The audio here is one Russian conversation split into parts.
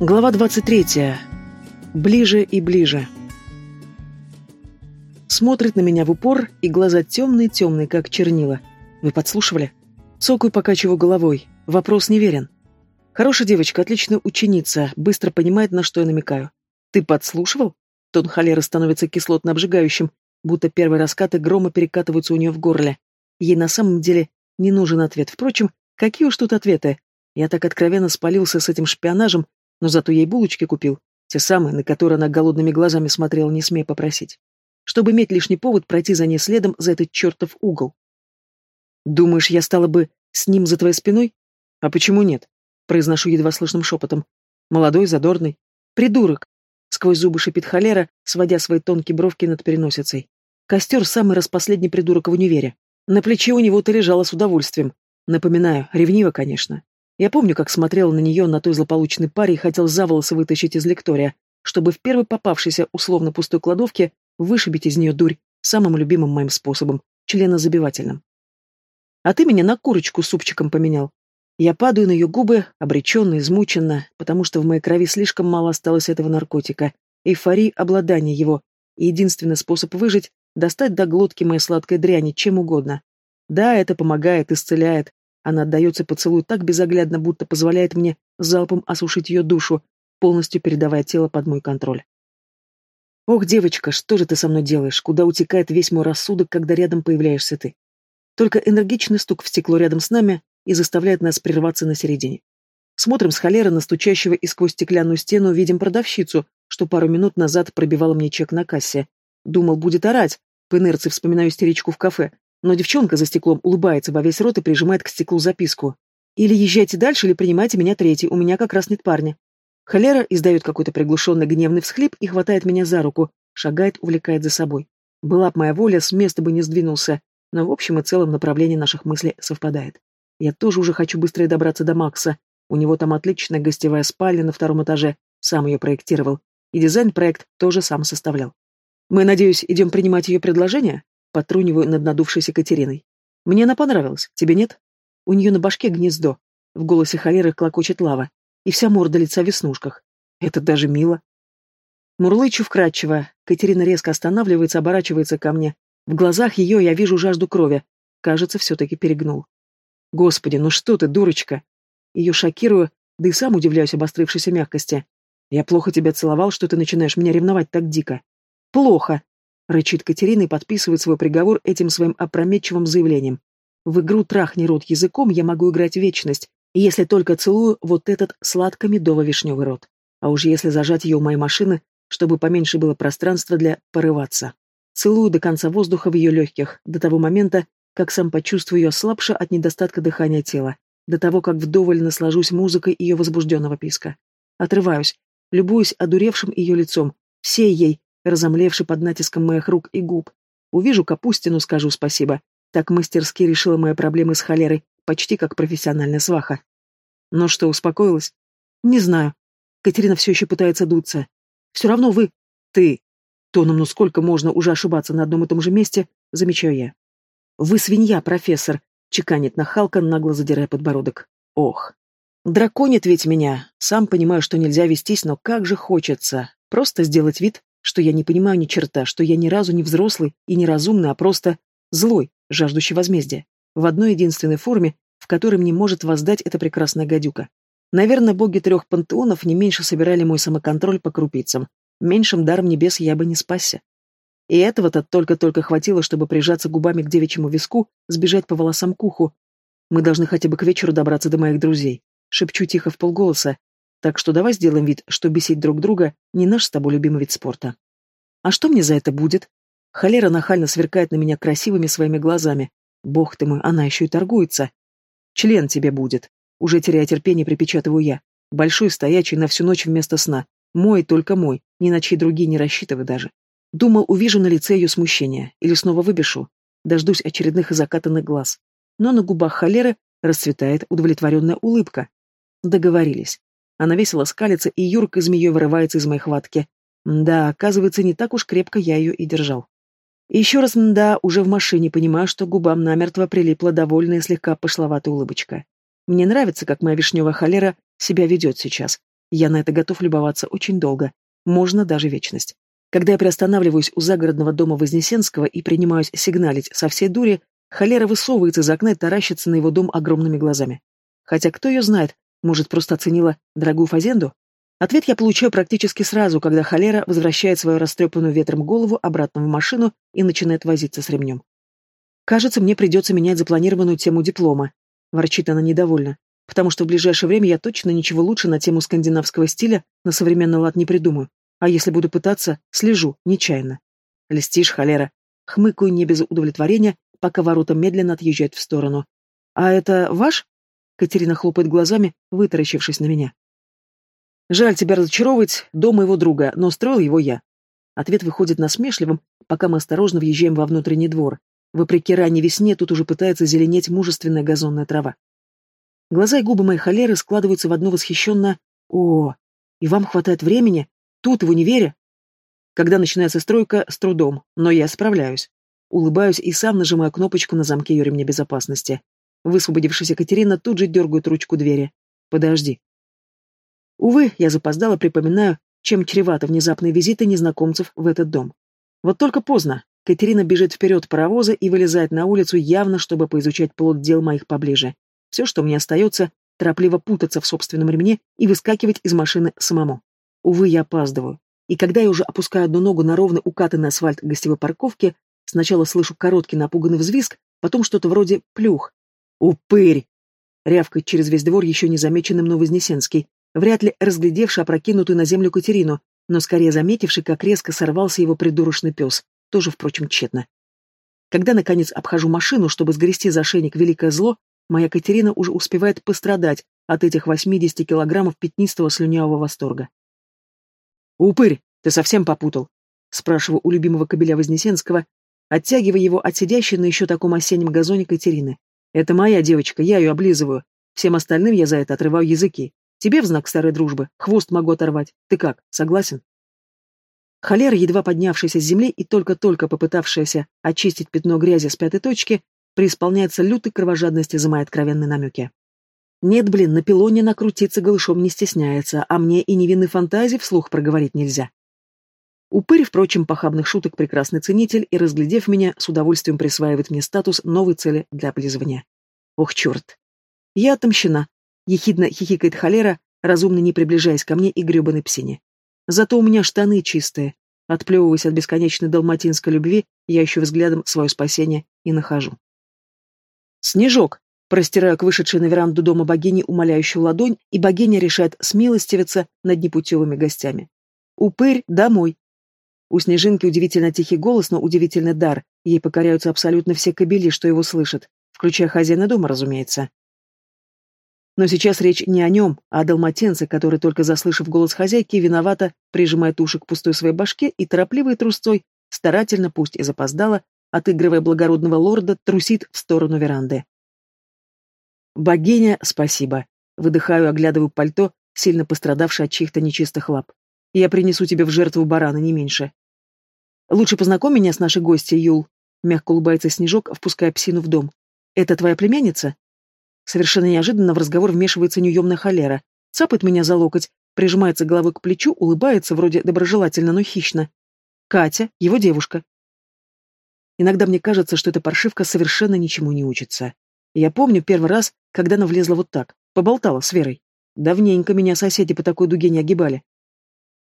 Глава 23. Ближе и ближе. Смотрит на меня в упор, и глаза темные-темные, как чернила. Вы подслушивали? Цокаю, покачиваю головой. Вопрос неверен. Хорошая девочка, отличная ученица, быстро понимает, на что я намекаю. Ты подслушивал? Тон холеры становится кислотно-обжигающим, будто первые раскаты грома перекатываются у нее в горле. Ей на самом деле не нужен ответ. Впрочем, какие уж тут ответы? Я так откровенно спалился с этим шпионажем, но зато ей булочки купил, те самые, на которые она голодными глазами смотрела, не смея попросить. Чтобы иметь лишний повод пройти за ней следом за этот чертов угол. «Думаешь, я стала бы с ним за твоей спиной? А почему нет?» Произношу едва слышным шепотом. «Молодой, задорный. Придурок!» Сквозь зубы шипит холера, сводя свои тонкие бровки над переносицей. Костер — самый распоследний придурок в универе. На плече у него ты лежала с удовольствием. Напоминаю, ревниво, конечно. Я помню, как смотрел на нее, на той злополучной паре, и хотел за волосы вытащить из лектория, чтобы в первой попавшейся условно пустой кладовке вышибить из нее дурь самым любимым моим способом, членозабивательным. А ты меня на курочку с супчиком поменял. Я падаю на ее губы, обреченно, измученно, потому что в моей крови слишком мало осталось этого наркотика, эйфории обладания его, и единственный способ выжить — достать до глотки моей сладкой дряни, чем угодно. Да, это помогает, исцеляет. Она отдается поцелуй так безоглядно, будто позволяет мне залпом осушить ее душу, полностью передавая тело под мой контроль. Ох, девочка, что же ты со мной делаешь? Куда утекает весь мой рассудок, когда рядом появляешься ты? Только энергичный стук в стекло рядом с нами и заставляет нас прерваться на середине. Смотрим с холеры на стучащего и сквозь стеклянную стену видим продавщицу, что пару минут назад пробивала мне чек на кассе. Думал, будет орать. По инерции вспоминаю истеричку в кафе. Но девчонка за стеклом улыбается во весь рот и прижимает к стеклу записку. Или езжайте дальше, или принимайте меня третий, у меня как раз нет парня. Холера издает какой-то приглушенный гневный всхлип и хватает меня за руку, шагает, увлекает за собой. Была б моя воля, с места бы не сдвинулся, но в общем и целом направление наших мыслей совпадает. Я тоже уже хочу быстрее добраться до Макса. У него там отличная гостевая спальня на втором этаже, сам ее проектировал. И дизайн-проект тоже сам составлял. Мы, надеюсь, идем принимать ее предложение? Потруниваю над надувшейся Катериной. Мне она понравилась, тебе нет? У нее на башке гнездо. В голосе холеры клокочет лава. И вся морда лица в веснушках. Это даже мило. Мурлычу вкрадчиво. Катерина резко останавливается, оборачивается ко мне. В глазах ее я вижу жажду крови. Кажется, все-таки перегнул. Господи, ну что ты, дурочка? Ее шокирую, да и сам удивляюсь обострившейся мягкости. Я плохо тебя целовал, что ты начинаешь меня ревновать так дико. Плохо, рычит Катерина и подписывает свой приговор этим своим опрометчивым заявлением. В игру трахни рот языком я могу играть вечность, если только целую вот этот сладко-медово-вишневый рот. А уж если зажать ее у моей машины, чтобы поменьше было пространства для порываться. Целую до конца воздуха в ее легких, до того момента, как сам почувствую ее слабше от недостатка дыхания тела, до того, как вдоволь наслажусь музыкой ее возбужденного писка. Отрываюсь, любуюсь одуревшим ее лицом, всей ей, разомлевшей под натиском моих рук и губ. Увижу Капустину, скажу спасибо. Так мастерски решила мои проблемы с холерой, почти как профессиональная сваха. Но что, успокоилась? Не знаю. Катерина все еще пытается дуться. Все равно вы... Ты. Тоном, ну сколько можно уже ошибаться на одном и том же месте, замечаю я. «Вы свинья, профессор!» — чеканит нахалка, нагло задирая подбородок. «Ох! Драконит ведь меня! Сам понимаю, что нельзя вестись, но как же хочется! Просто сделать вид, что я не понимаю ни черта, что я ни разу не взрослый и не разумный, а просто злой, жаждущий возмездия. В одной единственной форме, в которой мне может воздать эта прекрасная гадюка. Наверное, боги трех пантеонов не меньше собирали мой самоконтроль по крупицам. Меньшим даром небес я бы не спасся. И этого-то только-только хватило, чтобы прижаться губами к девичьему виску, сбежать по волосам к уху. Мы должны хотя бы к вечеру добраться до моих друзей. Шепчу тихо в полголоса. Так что давай сделаем вид, что бесить друг друга не наш с тобой любимый вид спорта. А что мне за это будет? Холера нахально сверкает на меня красивыми своими глазами. Бог ты мой, она еще и торгуется. Член тебе будет. Уже теряя терпение, припечатываю я. Большой, стоячий, на всю ночь вместо сна. Мой, только мой. Ни на чьи другие не рассчитывай даже. Думал, увижу на лице ее смущение, или снова выбешу, дождусь очередных закатанных глаз. Но на губах холеры расцветает удовлетворенная улыбка. Договорились. Она весело скалится, и Юрка змеей вырывается из моей хватки. Да, оказывается, не так уж крепко я ее и держал. И еще раз да, уже в машине понимаю, что губам намертво прилипла довольная слегка пошловатая улыбочка. Мне нравится, как моя вишневая холера себя ведет сейчас. Я на это готов любоваться очень долго. Можно даже вечность. Когда я приостанавливаюсь у загородного дома Вознесенского и принимаюсь сигналить со всей дури, холера высовывается из окна и таращится на его дом огромными глазами. Хотя кто ее знает, может, просто оценила дорогую фазенду? Ответ я получаю практически сразу, когда холера возвращает свою растрепанную ветром голову обратно в машину и начинает возиться с ремнем. «Кажется, мне придется менять запланированную тему диплома», — ворчит она недовольно, «потому что в ближайшее время я точно ничего лучше на тему скандинавского стиля на современный лад не придумаю. А если буду пытаться, слежу, нечаянно. Листишь, холера. Хмыкаю не без удовлетворения, пока ворота медленно отъезжают в сторону. «А это ваш?» Катерина хлопает глазами, вытаращившись на меня. «Жаль тебя разочаровывать, дом моего друга, но строил его я». Ответ выходит насмешливым, пока мы осторожно въезжаем во внутренний двор. Вопреки ранней весне, тут уже пытается зеленеть мужественная газонная трава. Глаза и губы моей холеры складываются в одно восхищенное «О, и вам хватает времени? Тут, в универе. Когда начинается стройка, с трудом, но я справляюсь. Улыбаюсь и сам нажимаю кнопочку на замке ее ремня безопасности. Высвободившаяся Катерина тут же дергает ручку двери. «Подожди». Увы, я запоздала, припоминаю, чем чреваты внезапные визиты незнакомцев в этот дом. Вот только поздно. Катерина бежит вперед паровоза и вылезает на улицу явно, чтобы поизучать плод дел моих поближе. Все, что мне остается, торопливо путаться в собственном ремне и выскакивать из машины самому. Увы, я опаздываю. И когда я уже опускаю одну ногу на ровный укатанный асфальт гостевой парковки, сначала слышу короткий напуганный взвизг, потом что-то вроде плюх. «Упырь!» — рявкает через весь двор еще незамеченным Новознесенский, вряд ли разглядевший опрокинутую на землю Катерину, но скорее заметивший, как резко сорвался его придурочный пес, тоже, впрочем, тщетно. Когда, наконец, обхожу машину, чтобы сгрести за шейник великое зло, моя Катерина уже успевает пострадать от этих 80 килограммов пятнистого слюнявого восторга. «Упырь, ты совсем попутал?» — спрашиваю у любимого кобеля Вознесенского, оттягивая его от сидящей на еще таком осеннем газоне Катерины. «Это моя девочка, я ее облизываю. Всем остальным я за это отрываю языки. Тебе в знак старой дружбы хвост могу оторвать. Ты как, согласен?» Холера, едва поднявшаяся с земли и только-только попытавшаяся очистить пятно грязи с пятой точки, преисполняется лютой кровожадности за мои откровенные намеки. Нет, блин, на пилоне накрутиться голышом не стесняется, а мне и невинной фантазии вслух проговорить нельзя. Упырь, впрочем, похабных шуток прекрасный ценитель и, разглядев меня, с удовольствием присваивает мне статус новой цели для облизывания. Ох, черт. Я отомщена. Ехидно хихикает холера, разумно не приближаясь ко мне и гребаной псине. Зато у меня штаны чистые. Отплевываясь от бесконечной далматинской любви, я ищу взглядом свое спасение и нахожу. «Снежок!» Простираю к вышедшей на веранду дома богини умоляющую ладонь, и богиня решает смилостивиться над непутевыми гостями. «Упырь, домой!» У Снежинки удивительно тихий голос, но удивительный дар. Ей покоряются абсолютно все кобели, что его слышат, включая хозяина дома, разумеется. Но сейчас речь не о нем, а о далматинце, который, только заслышав голос хозяйки, виновато прижимает уши к пустой своей башке и торопливой трусцой, старательно, пусть и запоздала, отыгрывая благородного лорда, трусит в сторону веранды. «Богиня, спасибо!» Выдыхаю, оглядываю пальто, сильно пострадавшее от чьих-то нечистых лап. «Я принесу тебе в жертву барана, не меньше». «Лучше познакомь меня с нашей гостьей, Юл», — мягко улыбается Снежок, впуская псину в дом. «Это твоя племянница?» Совершенно неожиданно в разговор вмешивается неуемная холера. Цапает меня за локоть, прижимается головой к плечу, улыбается, вроде доброжелательно, но хищно. Катя, его девушка. Иногда мне кажется, что эта паршивка совершенно ничему не учится. Я помню первый раз, когда она влезла вот так, поболтала с Верой. Давненько меня соседи по такой дуге не огибали.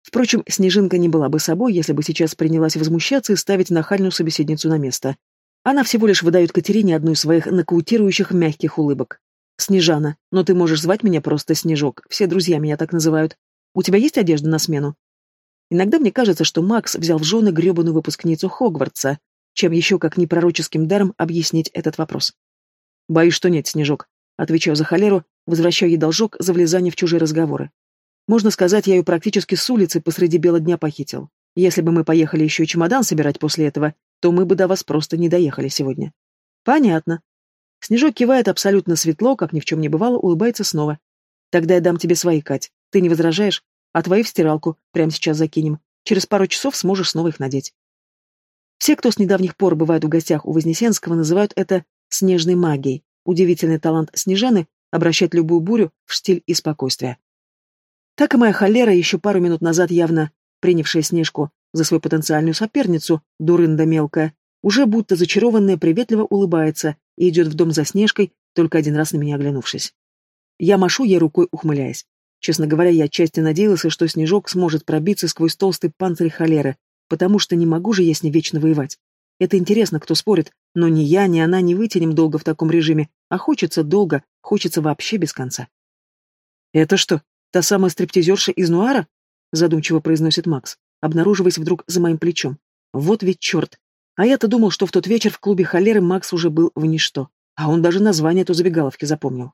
Впрочем, Снежинка не была бы собой, если бы сейчас принялась возмущаться и ставить нахальную собеседницу на место. Она всего лишь выдает Катерине одну из своих нокаутирующих мягких улыбок. «Снежана, но ты можешь звать меня просто Снежок, все друзья меня так называют. У тебя есть одежда на смену?» Иногда мне кажется, что Макс взял в жены гребаную выпускницу Хогвартса, чем еще как непророческим даром объяснить этот вопрос. Боюсь, что нет, Снежок. Отвечаю за холеру, возвращаю ей должок за влезание в чужие разговоры. Можно сказать, я ее практически с улицы посреди бела дня похитил. Если бы мы поехали еще и чемодан собирать после этого, то мы бы до вас просто не доехали сегодня. Понятно. Снежок кивает абсолютно светло, как ни в чем не бывало, улыбается снова. Тогда я дам тебе свои, Кать. Ты не возражаешь? А твои в стиралку. Прямо сейчас закинем. Через пару часов сможешь снова их надеть. Все, кто с недавних пор бывает в гостях у Вознесенского, называют это снежной магией, удивительный талант Снежаны обращать любую бурю в штиль и спокойствие. Так и моя холера, еще пару минут назад явно принявшая Снежку за свою потенциальную соперницу, дурында мелкая, уже будто зачарованная приветливо улыбается и идет в дом за Снежкой, только один раз на меня оглянувшись. Я машу ей рукой, ухмыляясь. Честно говоря, я отчасти надеялся, что Снежок сможет пробиться сквозь толстый панцирь холеры, потому что не могу же я с ней вечно воевать. Это интересно, кто спорит, но ни я, ни она не вытянем долго в таком режиме, а хочется долго, хочется вообще без конца. «Это что, та самая стриптизерша из Нуара?» задумчиво произносит Макс, обнаруживаясь вдруг за моим плечом. «Вот ведь черт! А я-то думал, что в тот вечер в клубе холеры Макс уже был в ничто, а он даже название той забегаловки запомнил».